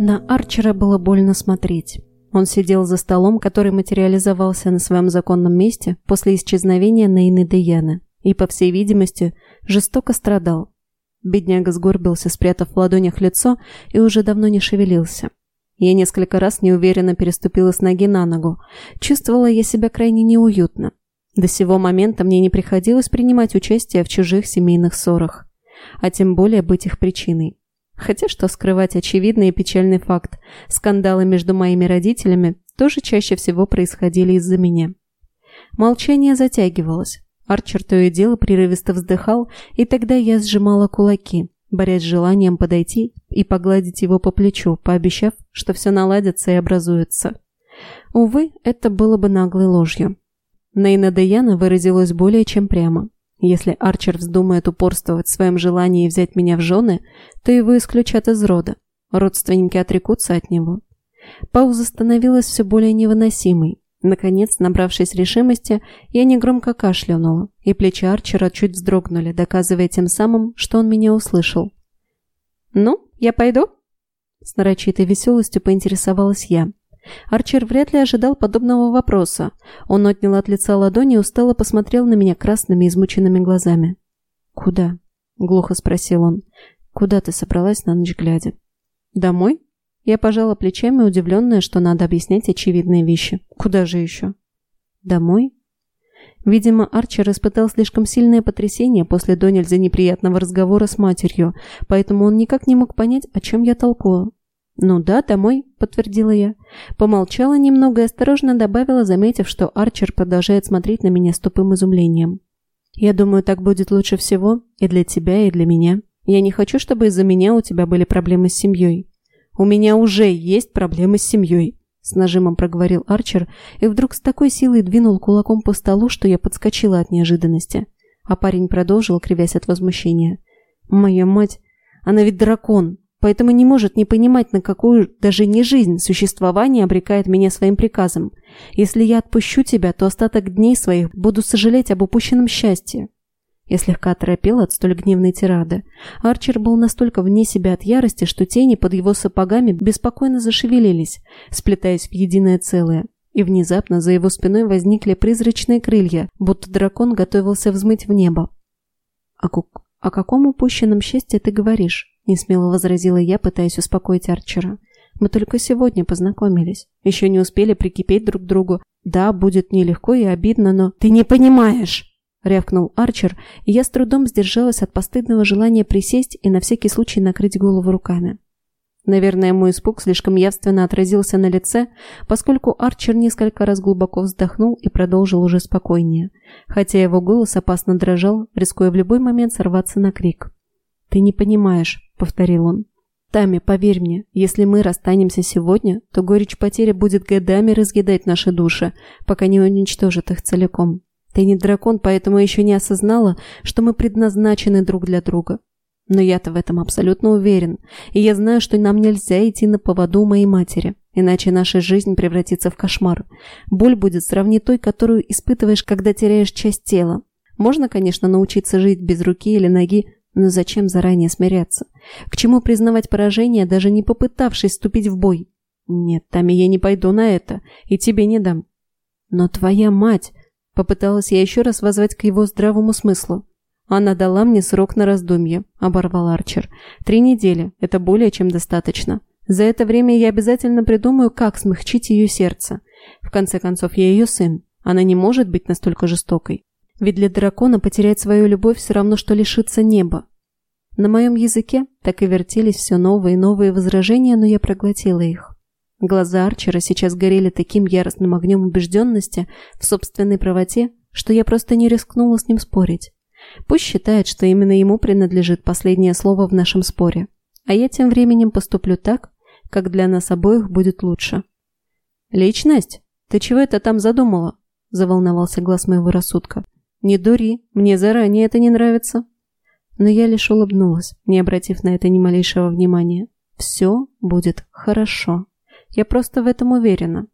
На Арчера было больно смотреть. Он сидел за столом, который материализовался на своем законном месте после исчезновения Нейны Деяны, и, по всей видимости, жестоко страдал. Бедняга сгорбился, спрятав в ладонях лицо, и уже давно не шевелился. Я несколько раз неуверенно переступила с ноги на ногу. Чувствовала я себя крайне неуютно. До сего момента мне не приходилось принимать участие в чужих семейных ссорах, а тем более быть их причиной. Хотя что скрывать очевидный и печальный факт. Скандалы между моими родителями тоже чаще всего происходили из-за меня. Молчание затягивалось. Арчер то и дело прерывисто вздыхал, и тогда я сжимала кулаки, борясь с желанием подойти и погладить его по плечу, пообещав, что все наладится и образуется. Увы, это было бы наглой ложью. Нейна Даяна выразилась более чем прямо. Если Арчер вздумает упорствовать в своем желании взять меня в жены, то его исключат из рода. Родственники отрекутся от него. Пауза становилась все более невыносимой. Наконец, набравшись решимости, я негромко кашлянула, и плечи Арчера чуть вздрогнули, доказывая тем самым, что он меня услышал. «Ну, я пойду?» С нарочитой веселостью поинтересовалась я. Арчер вряд ли ожидал подобного вопроса. Он отнял от лица ладони и устало посмотрел на меня красными измученными глазами. «Куда?» — глухо спросил он. «Куда ты собралась на ночь глядя?» «Домой?» Я пожала плечами, удивленная, что надо объяснять очевидные вещи. «Куда же еще?» «Домой?» Видимо, Арчер испытал слишком сильное потрясение после до неприятного разговора с матерью, поэтому он никак не мог понять, о чем я толкую. «Ну да, домой», — подтвердила я. Помолчала немного и осторожно добавила, заметив, что Арчер продолжает смотреть на меня с тупым изумлением. «Я думаю, так будет лучше всего и для тебя, и для меня. Я не хочу, чтобы из-за меня у тебя были проблемы с семьей». «У меня уже есть проблемы с семьей», — с нажимом проговорил Арчер и вдруг с такой силой двинул кулаком по столу, что я подскочила от неожиданности. А парень продолжил, кривясь от возмущения. «Моя мать, она ведь дракон, поэтому не может не понимать, на какую даже не жизнь существование обрекает меня своим приказом. Если я отпущу тебя, то остаток дней своих буду сожалеть об упущенном счастье». Я слегка оторопела от столь гневной тирады. Арчер был настолько вне себя от ярости, что тени под его сапогами беспокойно зашевелились, сплетаясь в единое целое. И внезапно за его спиной возникли призрачные крылья, будто дракон готовился взмыть в небо. «О, о каком упущенном счастье ты говоришь?» Несмело возразила я, пытаясь успокоить Арчера. Мы только сегодня познакомились. Еще не успели прикипеть друг к другу. Да, будет нелегко и обидно, но... Ты не понимаешь! Рявкнул Арчер, и я с трудом сдержалась от постыдного желания присесть и на всякий случай накрыть голову руками. Наверное, мой испуг слишком явственно отразился на лице, поскольку Арчер несколько раз глубоко вздохнул и продолжил уже спокойнее, хотя его голос опасно дрожал, рискуя в любой момент сорваться на крик. «Ты не понимаешь», — повторил он. «Тами, поверь мне, если мы расстанемся сегодня, то горечь потери будет годами разъедать наши души, пока не уничтожит их целиком. Ты не дракон, поэтому еще не осознала, что мы предназначены друг для друга. Но я-то в этом абсолютно уверен, и я знаю, что нам нельзя идти на поводу моей матери, иначе наша жизнь превратится в кошмар. Боль будет сравнить той, которую испытываешь, когда теряешь часть тела. Можно, конечно, научиться жить без руки или ноги, но зачем заранее смиряться? К чему признавать поражение, даже не попытавшись вступить в бой? Нет, Тами, я не пойду на это, и тебе не дам. Но твоя мать... Попыталась я еще раз возвать к его здравому смыслу. Она дала мне срок на раздумье, оборвал Арчер. Три недели, это более чем достаточно. За это время я обязательно придумаю, как смягчить ее сердце. В конце концов, я ее сын. Она не может быть настолько жестокой. Ведь для дракона потерять свою любовь все равно, что лишиться неба. На моем языке так и вертелись все новые и новые возражения, но я проглотила их. Глаза Арчера сейчас горели таким яростным огнем убежденности в собственной правоте, что я просто не рискнула с ним спорить. Пусть считает, что именно ему принадлежит последнее слово в нашем споре, а я тем временем поступлю так, как для нас обоих будет лучше. «Личность? Ты чего это там задумала?» – заволновался глаз моего рассудка. «Не дури, мне заранее это не нравится». Но я лишь улыбнулась, не обратив на это ни малейшего внимания. «Все будет хорошо. Я просто в этом уверена.